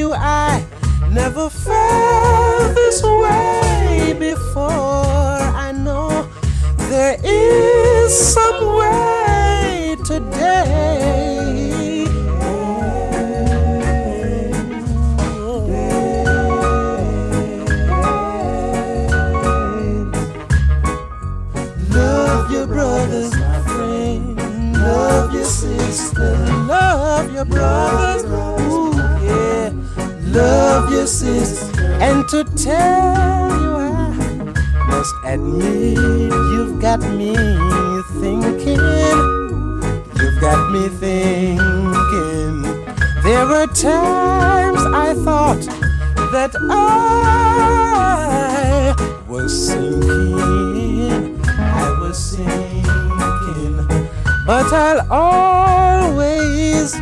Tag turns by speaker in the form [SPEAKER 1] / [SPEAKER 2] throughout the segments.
[SPEAKER 1] you, I never felt this way before. I know there is some way today. Love your brothers, my friend. Love your sister. Love your brothers love you, sis, and to tell you I must admit you've got me thinking, you've got me thinking. There were times I thought that I was sinking, I was sinking, but I'll always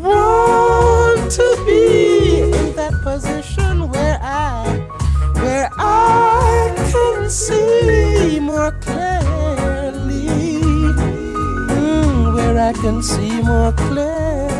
[SPEAKER 1] want to be that position where I, where I can see more clearly, mm, where I can see more clearly.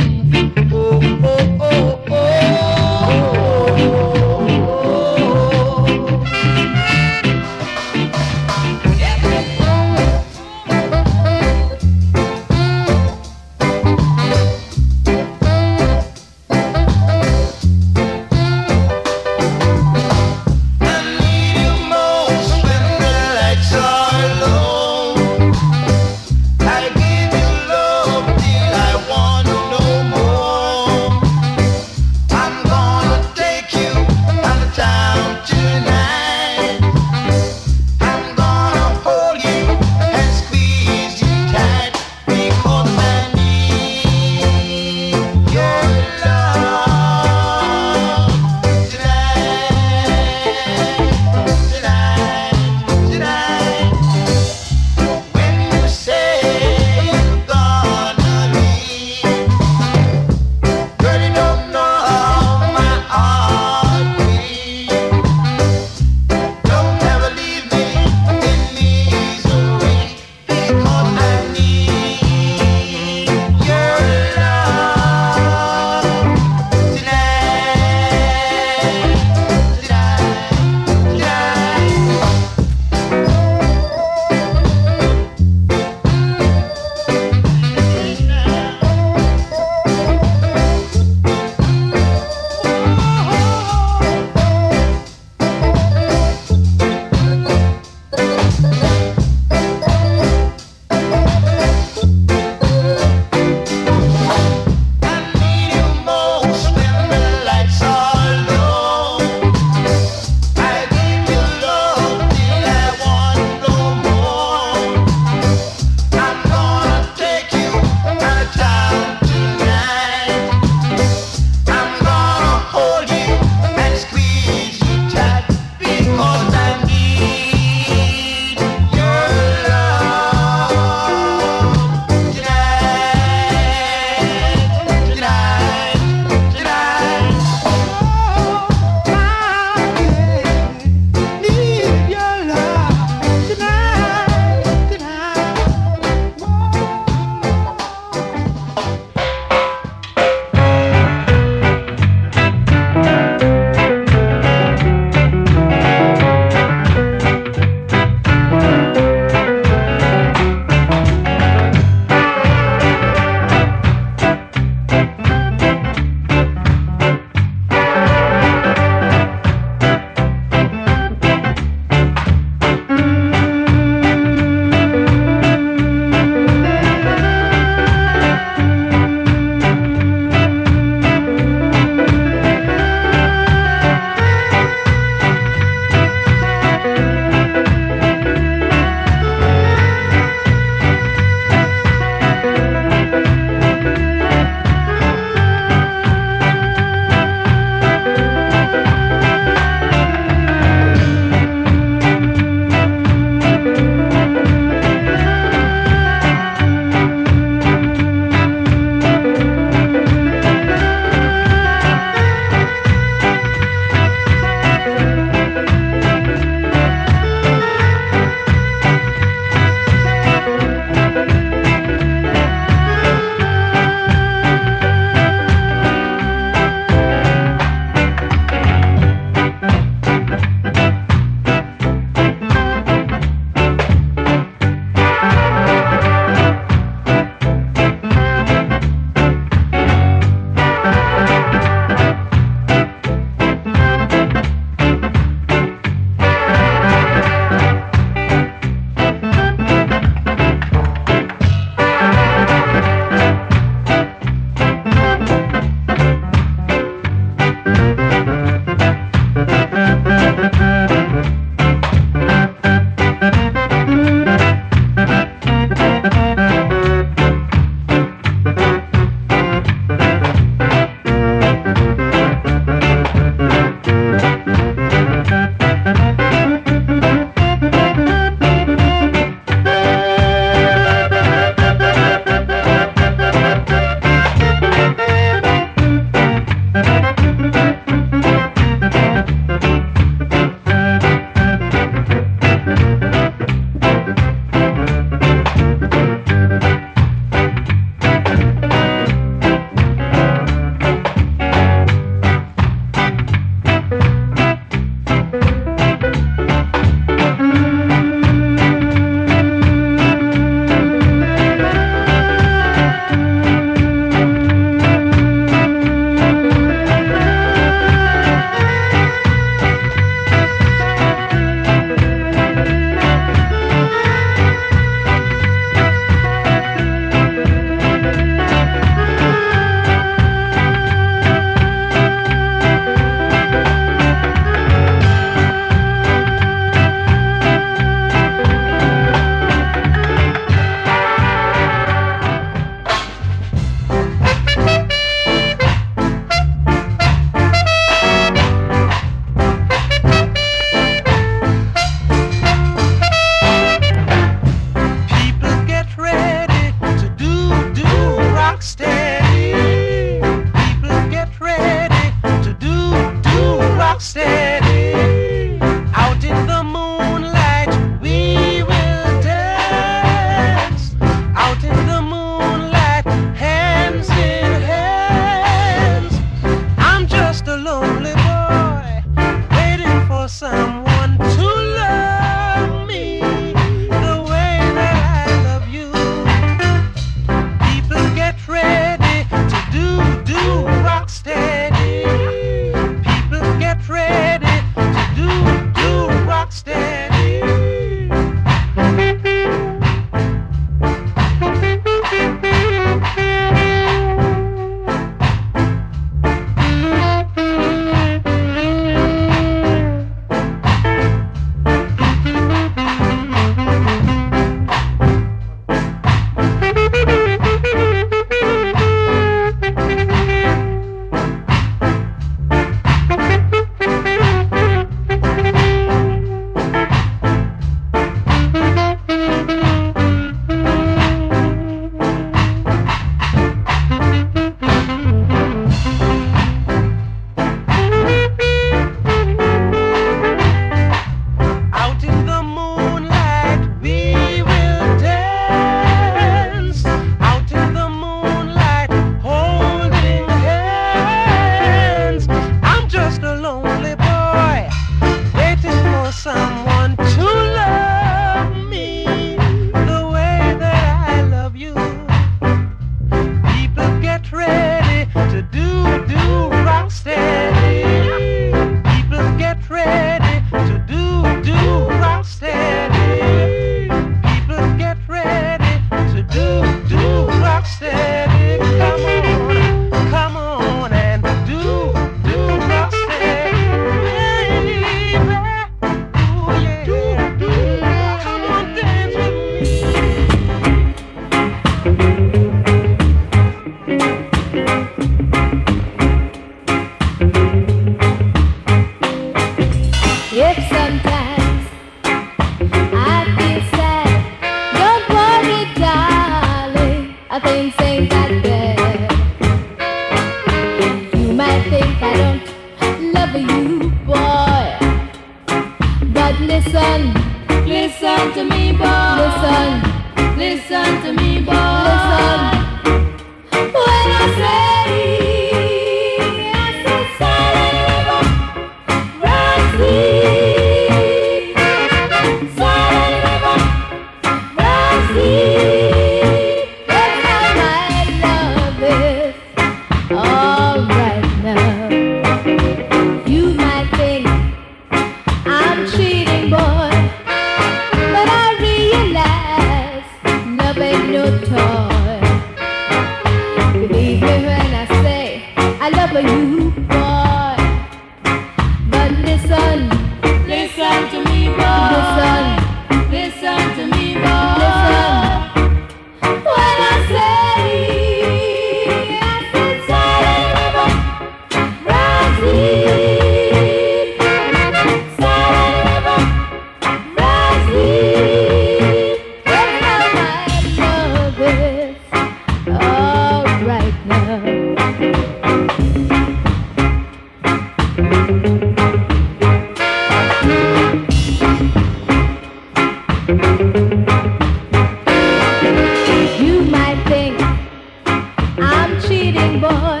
[SPEAKER 2] I'm boy,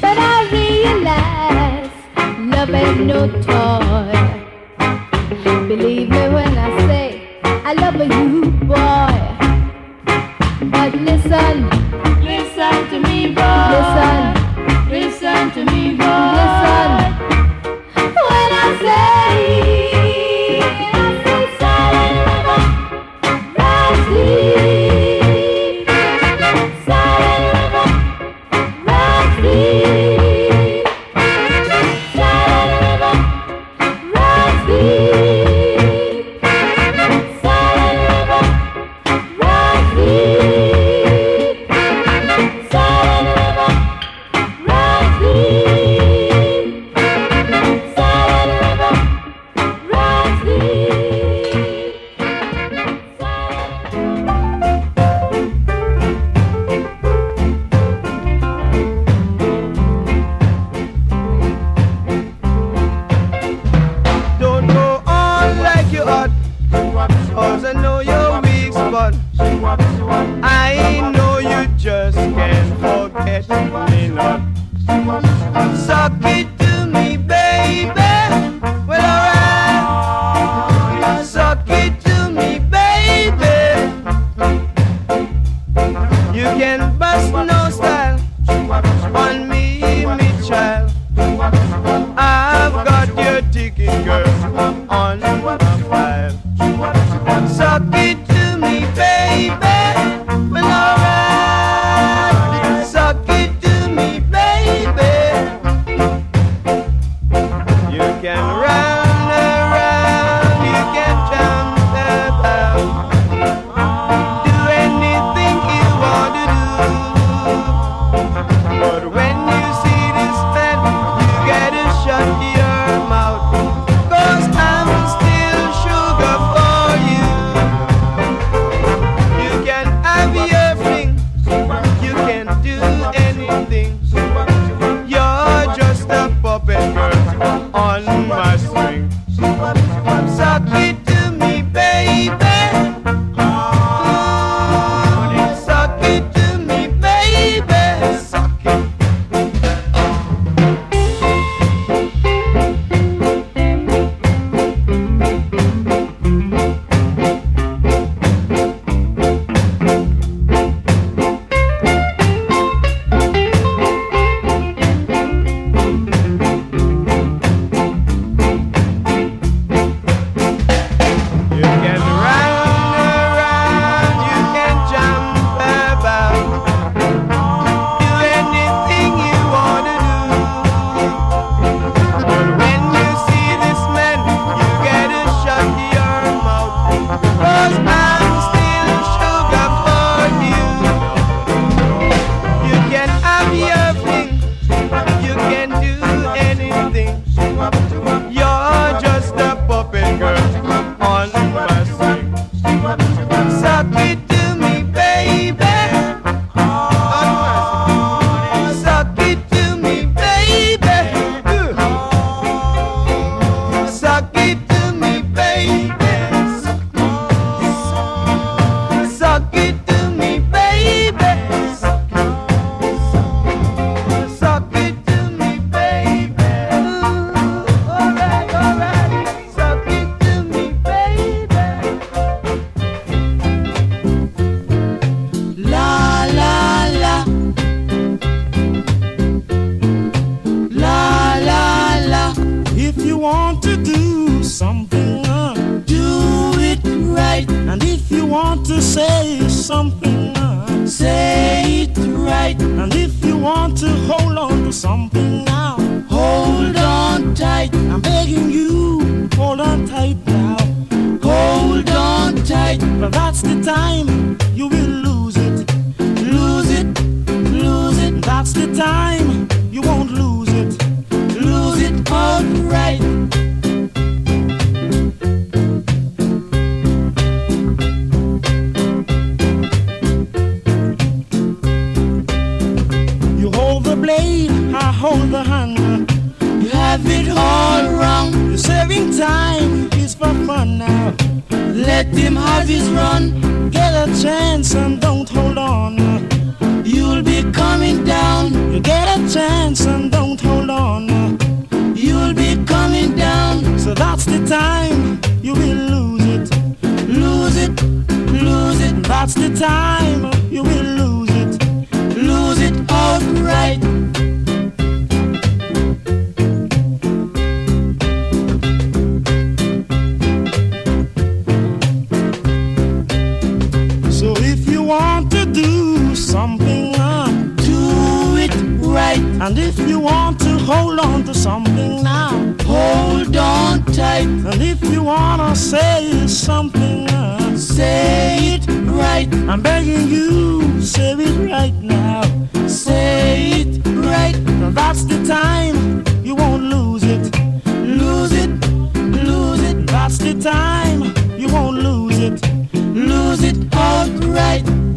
[SPEAKER 2] but I realize love ain't no toy.
[SPEAKER 3] And if you want to hold on to something now, hold on tight. And if you wanna say something say it right. I'm begging you, say it right now. Say it right. Now that's the time you won't lose it. Lose it, lose it. That's the time you won't lose it. Lose it Alright.